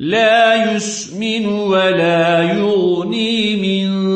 لا يسمن ولا يغني من